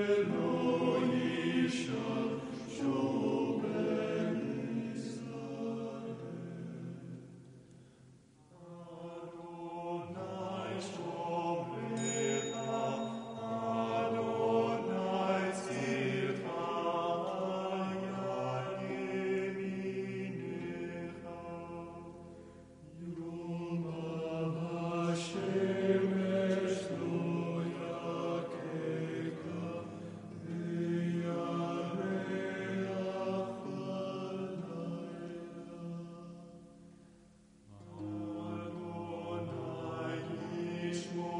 Amen. Krishna.